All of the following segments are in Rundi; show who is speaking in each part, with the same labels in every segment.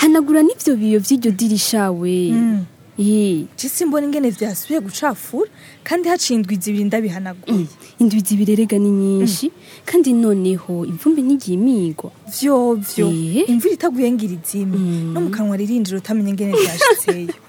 Speaker 1: hanagura n'ibyo biyo by'iryo dirisha we
Speaker 2: jisi hmm. mbona ingene byasubiye gucafura kandi hacindwa izibiri ndabihanaguye hmm.
Speaker 1: indwi zibiri erega ni nyinshi hmm. kandi noneho imvumbi n'igihe
Speaker 2: imigwa
Speaker 1: byo byo
Speaker 2: imvura itaguye ngo izime no mu kanwa ririndira utamenya ingene
Speaker 1: byashitseyo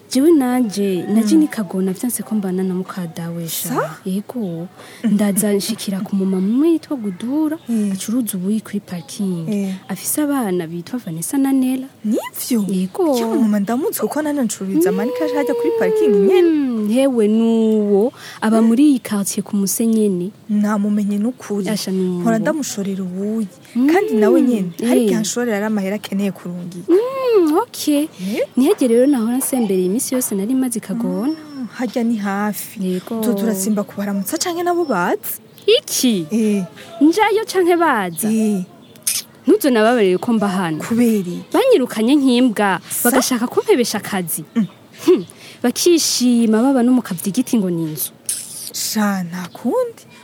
Speaker 2: jewe nanjye na
Speaker 1: mm.
Speaker 2: jini kagona afite ko
Speaker 1: mbana na mukadawesha yego ndaza nshikira ku mumama umwe yitwa gudura acuruza ubuyi kuri
Speaker 2: parikingi
Speaker 1: afise abana bitwa vanessa na nela
Speaker 2: nivyo
Speaker 1: yego
Speaker 2: yewe mama ndamutse kuko nane ncururiza mani kasi hajya kuri parikingi nyene
Speaker 1: yewe mm, nuwo aba muri iyi karitsiye ku musenyene
Speaker 2: namumenye n'ukuri mpora ndamushorera ubuyi kandi nawe nyene hari igihe anshorera ari amahera akeneye kurungira
Speaker 1: Hmm, ok
Speaker 2: eh?
Speaker 1: ntihagere rero nahora nsembera iyi yose nari maze ikagona
Speaker 2: hmm, hajya ni hafi
Speaker 1: yego
Speaker 2: turasimba kubaramutsa cyangwa nabo bazi
Speaker 1: iki
Speaker 2: eh.
Speaker 1: njayo cyangwa baza
Speaker 2: eh.
Speaker 1: ntuzo nababarire ko mba hano
Speaker 2: kubera
Speaker 1: banyirukanye nk'imbwa bagashaka kumpebesha akazi mm. hm, bakishima baba no mu ngo ni inzu
Speaker 2: sha nta kundi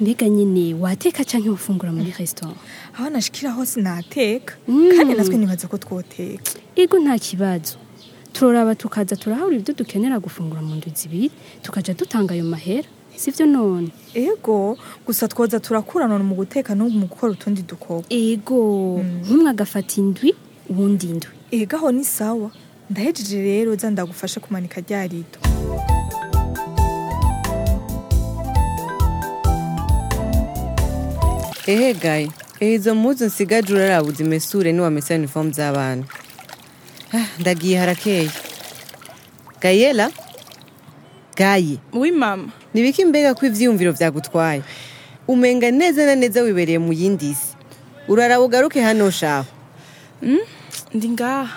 Speaker 1: mbega nyine wateka cyangwa ufungura muri resitora
Speaker 2: aho nashikira hose
Speaker 1: mm.
Speaker 2: kandi natwe nibaza ko twoteka
Speaker 1: ego nta kibazo turaraba tukaza turahabura ibyo dukenera gufungura mu nzu zibiri tukajya dutanga ayo mahera si byo none
Speaker 2: ego gusa twoza turakura none mu guteka no mu gukora utundi dukorwa
Speaker 1: ego nk'umwe mm. agafata indwi ubundi indwi
Speaker 2: ego aho ni sawa ndahejeje rero nza ndagufashe kumanika rya rido
Speaker 3: ehe gai eidzo mhudzo nsigadhura rahudzi mesure niwamesa yunifomu dzavanhu ah, ndagiye harakei gayela gai
Speaker 4: ui mama
Speaker 3: niviki mbega kwivyiyumviro vyakutwaya umenga neza na neza wibereye muyindisi urara ugaruke hano shaho mm?
Speaker 4: ndi ngaha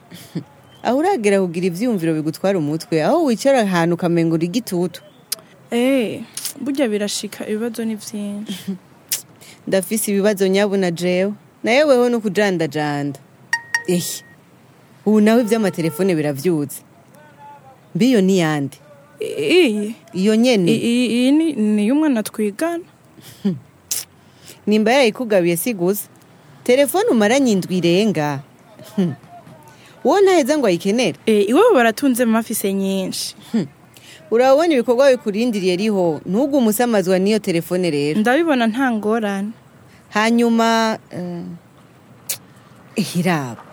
Speaker 3: aho uragera kugira ibyiyumviro bigutwara umutwe aho wicara ahantu ukamenga uri eee
Speaker 4: eh, burya birashika ibibazo ni byinshi
Speaker 3: ndafise ibibazo nyabuna jewe nayo weho no kujandajanda ehe ubu nawe iby'amatelefone birabyutse mbiyo ni
Speaker 4: iyande
Speaker 3: iyo
Speaker 4: nyine iyi ni iy'umwana twigana
Speaker 3: nimba yarayikugabiye si gusa telefone umaranye indwi irenga wowe ntaheza ngo ayikenere
Speaker 4: e, iwabo baratunze mafise nyinshi
Speaker 3: urabona ibikorwa bikurindiriye riho ntugu umusamazwa n'iyo telefone rero
Speaker 4: ndabibona nta ngorane
Speaker 3: hanyuma eh, hiraba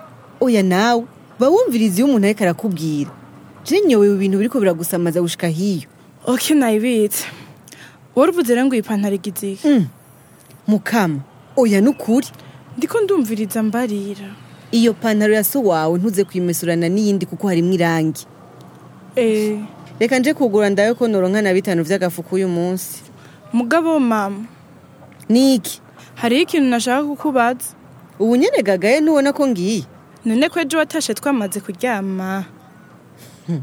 Speaker 3: oya nawe bawumviriza iyo umuntu ariko arakubwira jenyewe ibi bintu biriko biragusamaza gushika hiyo
Speaker 4: oke nayibitse wari uvuze rero ngo iyi pantaro igiziye
Speaker 3: mm. mukama oya ni ukuri
Speaker 4: ndiko ndumviriza mbarira
Speaker 3: iyo pantaro ya so wawe ntuze kuyimesurana n'iyindi kuko harimo irangi
Speaker 4: eh.
Speaker 3: reka nje kugura ndayo ko noronka na bitanu vy'agafuku uyu munsi
Speaker 4: mugabo mama
Speaker 3: niki
Speaker 4: hariho ikintu nashaka kukubaza
Speaker 3: ubu nyene gagaye ntubona ko ngiye
Speaker 4: none ko ejo watashe twamaze kuryama
Speaker 5: hmm.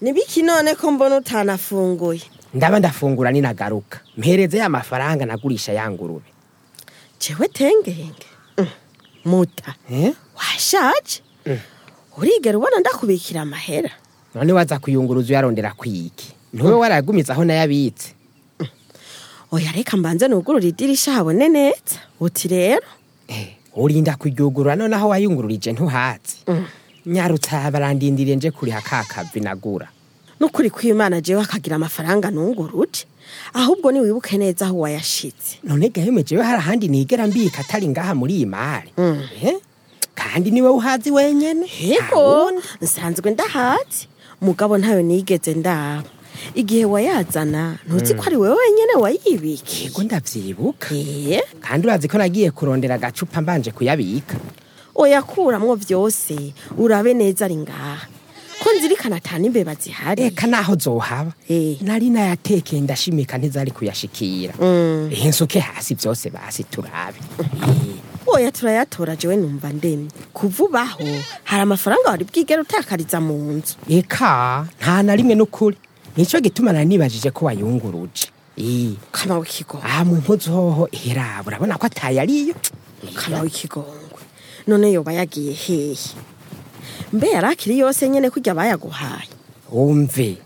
Speaker 6: nibiki none ko mbona utanafunguye
Speaker 5: ndaba ndafungura ninagaruka mpereze ya mafaranga nagurisha ya ngurube
Speaker 6: tengenge mm. muta
Speaker 5: eh?
Speaker 6: washaje mm. urigera ubona ndakubikira amahera
Speaker 5: none waza kuyunguruza uyarondera kwiki ntuwe mm. warayagumiza aho nayabitse
Speaker 6: oya reka mbanze nugurura idirisha habone neza uti rero
Speaker 5: urinda eh, kuyugurura noneho wayungururije ntuhazi mm. nyarutsa barandindiriye nje kuri kakavi nagura
Speaker 6: n'ukuri kw'imana jewe akagira amafaranga ntunguruje ahubwo ntiwibuke neza aho wayashitse
Speaker 5: none gaheme jewe hari ahandi nigera mbika atari ngaha muri iyi mari mm. eh? kandi niwe uhazi wenyine
Speaker 6: yego nsanzwe ndahazi mugabo ntayo nigeze ndaba igihe wayazana ntuzi hmm. ko ari wowe wenyine wayibika
Speaker 5: yego ndabyibuka
Speaker 6: eh.
Speaker 5: kandi urazi ko nagiye kurondera agacupa mbanje kuyabika
Speaker 6: oyakuramwo byose urabe neza ari ngaha ko nzirikana cyane imbeba zihari
Speaker 5: reka naho zohaba
Speaker 6: eh.
Speaker 5: nari nayatekeye ndashimika ntizari kuyashikira
Speaker 6: hmm.
Speaker 5: eh, nsuke hasi byose basi turabe
Speaker 6: oya turayatora jewe numva ndemye kuvubaho hari amafaranga wari bwigera utakariza mu nzu
Speaker 5: reka nta na rimwe n'ukuri nico gituma nanibajije ko wayunguruje
Speaker 6: kama w'ikigongo
Speaker 5: aha mu mpuzu hera urabona ko atayariyo
Speaker 6: kama w'ikigongwe none yoba yagiye hehe mbe yari yose nyene kujya bayaguhaye
Speaker 5: wumve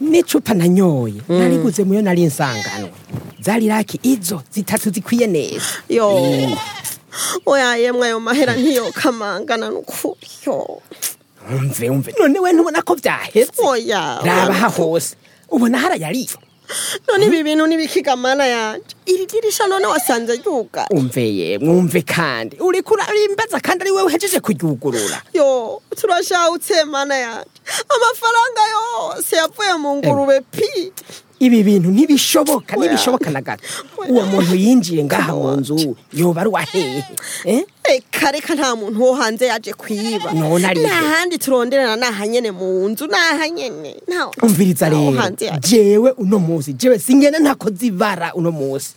Speaker 5: n'icupa nanyoye mm. guze muyo nari insanganwa zari raki izo zitatu zikwiye neza
Speaker 6: yo oya yemwe ayo mahera ntiyokamangana n'ukuri yo
Speaker 5: umve umve none we ntubona ko byahetse
Speaker 6: oya
Speaker 5: raba hahose ubona harayariye
Speaker 6: none ibi bintu n'ibikigamana yanjye iri dirisha none wasanze ryuga
Speaker 5: umve ye mwumve kandi uri kurimbaza kandi ari wowe uhejeje kuryugurura
Speaker 6: yo turashahutse mana yanjye amafaranga yose yapfuye mu ngurube pi
Speaker 5: ibi bintu ntibishoboka ntibishoboka na gato uwo muntu yinjiye ngaha mu nzu yoba ari uwahehe eh?
Speaker 6: eh, reka nta muntu wo hanze yaje
Speaker 5: kuyiba
Speaker 6: n'ahandi turonderana ni mu nzu ni ahanyene
Speaker 5: umviriza rero jewe uno munsi jewe singena ntakoze ibara uno munsi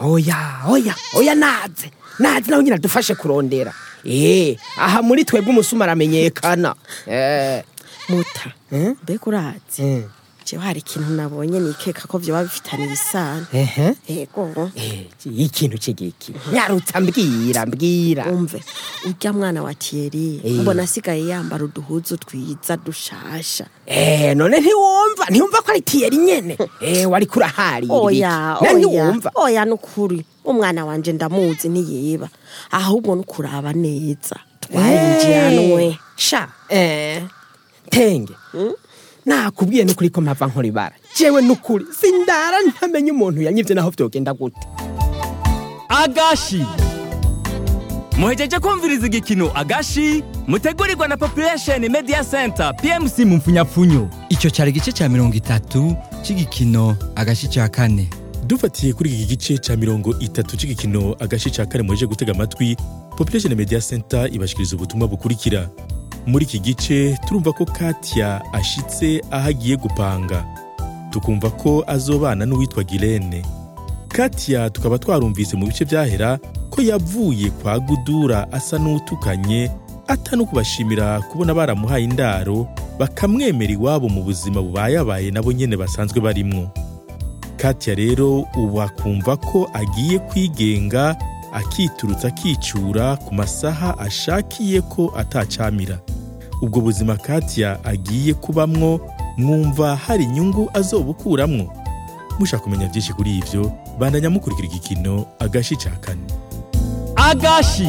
Speaker 5: oya oya oya naze naze nawe nyine adufashe kurondera eee eh, aha muri twebwe umusuma aramenyekana eh.
Speaker 6: muta mbega urazi jewe hari ikintu nabonye nikeka ko vyoba bifitaniye isano
Speaker 5: eh, ikintu kigiki nyarutsa mbwira mbwira
Speaker 6: umve urya mwana wa Thierry
Speaker 5: eh.
Speaker 6: mbona asigaye yambara uduhuzu twiza dushasha
Speaker 5: eh none ntiwumva ntiwumva ko ari Thierry nyene eh wari kurahari
Speaker 6: oya oya oya nukuri umwana wanjye ndamuzi niyeba ahubwo nukuraba neza twarinjiranwe
Speaker 5: eh. sha eh tenge hmm? nakubwiye n'ukuri ko mpava nkora ibara jewe n'ukuri sindara ntamenye umuntu yanyibye naho byogenda gute
Speaker 7: agashi muhejeje kumviriza igikino agashi mutegurirwa na population media center pmc mu mpfunyapfunyo
Speaker 8: icyo cyari igice cya mirongo itatu cy'igikino agashi cya kane
Speaker 9: dufatiye kuri iki gice cya mirongo itatu cy'igikino agashi cya kane muheje gutega amatwi population media center ibashikiriza ubutumwa bukurikira muri iki gice turumva ko katya ashitse aho agiye gupanga tukumva ko azobana n'uwitwa girene katya tukaba twarumvise mu bice byahera ko yavuye kwa gudura asa n'utukanye ata no kubona baramuhaye indaro bakamwemera iwabo mu buzima bubayabaye nabo nyene basanzwe barimwo katya rero ubu akumva ko agiye kwigenga akiturutse akicura ku masaha ashakiye ko atacamira ubwo buzima Katia agiye kubamwo mwumva hari inyungu azobukuramwo mushaka kumenya byinshi kuri ibyo bandanya mukurikira igikino agashi ca kane
Speaker 7: agashi